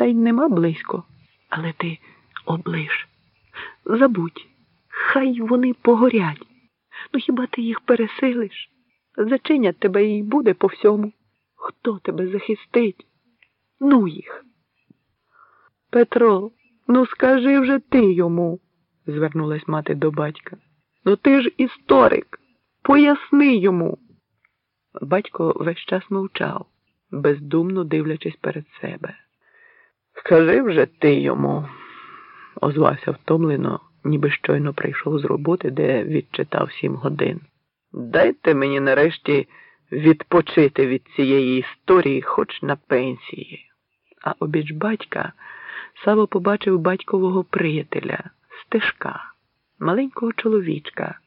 та й нема близько. Але ти оближ. Забудь, хай вони погорять. Ну хіба ти їх пересилиш? Зачинять тебе і буде по всьому. Хто тебе захистить? Ну їх. Петро, ну скажи вже ти йому, звернулась мати до батька. Ну ти ж історик. Поясни йому. Батько весь час мовчав, бездумно дивлячись перед себе. Скажи вже ти йому, озвався втомлено, ніби щойно прийшов з роботи, де відчитав сім годин. Дайте мені нарешті відпочити від цієї історії, хоч на пенсії. А обіч батька Саво побачив батькового приятеля, стежка, маленького чоловічка,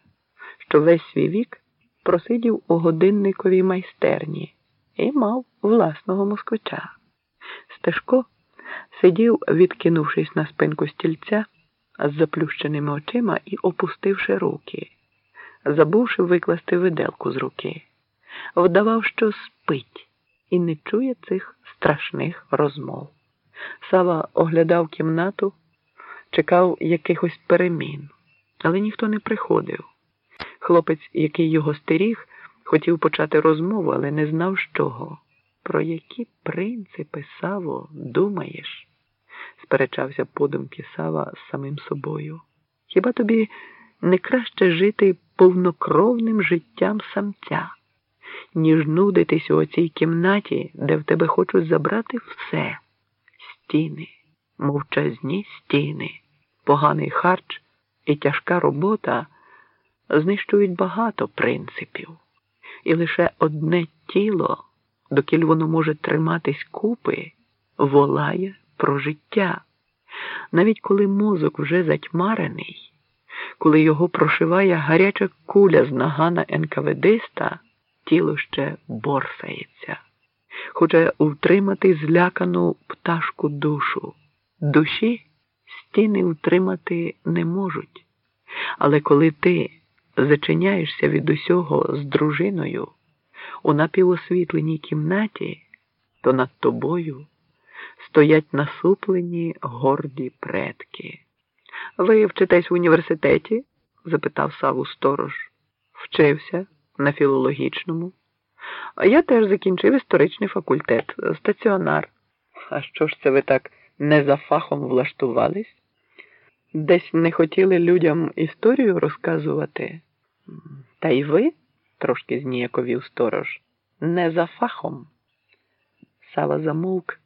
що весь свій вік просидів у годинниковій майстерні і мав власного москвича. Стежко сидів, відкинувшись на спинку стільця з заплющеними очима і опустивши руки, забувши викласти виделку з руки, вдавав, що спить і не чує цих страшних розмов. Сава оглядав кімнату, чекав якихось перемін, але ніхто не приходив. Хлопець, який його стеріг, хотів почати розмову, але не знав з чого. Про які принципи, Саво, думаєш? сперечався подумки Сава з самим собою. Хіба тобі не краще жити повнокровним життям самця, ніж нудитись у оцій кімнаті, де в тебе хочуть забрати все? Стіни, мовчазні стіни, поганий харч і тяжка робота знищують багато принципів, і лише одне тіло, докіль воно може триматись купи, волає про життя. Навіть коли мозок вже затьмарений, коли його прошиває гаряча куля з нагана НКВДиста, тіло ще борсається, хоче утримати злякану пташку душу. Душі стіни утримати не можуть. Але коли ти зачиняєшся від усього з дружиною у напівосвітленій кімнаті, то над тобою стоять насуплені горді предки. Ви вчитесь в університеті? запитав Саву сторож. Вчився на філологічному. Я теж закінчив історичний факультет, стаціонар. А що ж це ви так не за фахом влаштувались? Десь не хотіли людям історію розказувати? Та й ви, трошки зніяковів сторож, не за фахом. Сава замовк,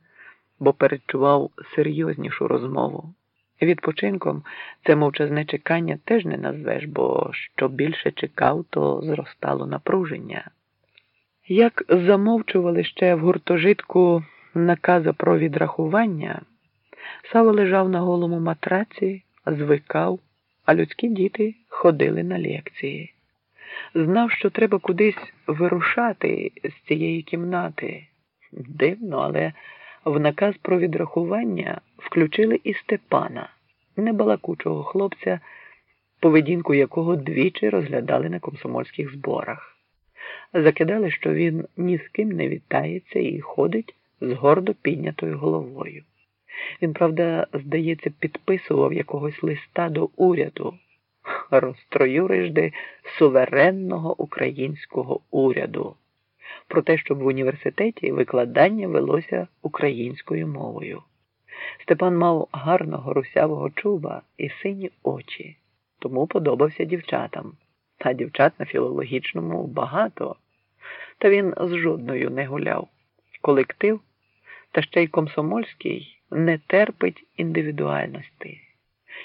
бо перечував серйознішу розмову. Відпочинком це мовчазне чекання теж не назвеш, бо що більше чекав, то зростало напруження. Як замовчували ще в гуртожитку наказа про відрахування, Сава лежав на голому матраці, звикав, а людські діти ходили на лекції. Знав, що треба кудись вирушати з цієї кімнати. Дивно, але в наказ про відрахування включили і Степана, небалакучого хлопця, поведінку якого двічі розглядали на комсомольських зборах. Закидали, що він ні з ким не вітається і ходить з гордо піднятою головою. Він, правда, здається, підписував якогось листа до уряду, розтроюрижди суверенного українського уряду, про те, щоб в університеті викладання велося українською мовою. Степан мав гарного русявого чуба і сині очі, тому подобався дівчатам, а дівчат на філологічному багато, та він з жодною не гуляв. Колектив, та ще й комсомольський не терпить індивідуальності.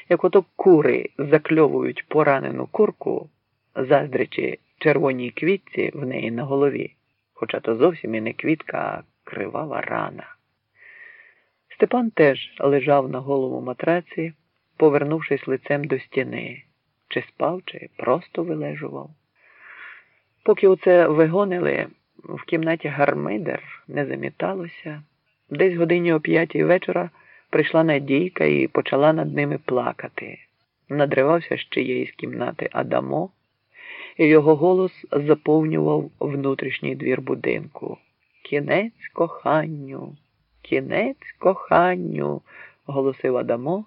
Як ото кури закльовують поранену курку, заздрячи червоній квітці в неї на голові, хоча то зовсім і не квітка, а кривава рана. Степан теж лежав на голому матраці, повернувшись лицем до стіни, чи спав, чи просто вилежував. Поки оце вигонили, в кімнаті гармидер не заміталося. Десь годині о п'ятій вечора прийшла Надійка і почала над ними плакати. Надривався з чиєїсь кімнати Адамо, і його голос заповнював внутрішній двір будинку. Кінець коханню, кінець коханню, голосив Адамо,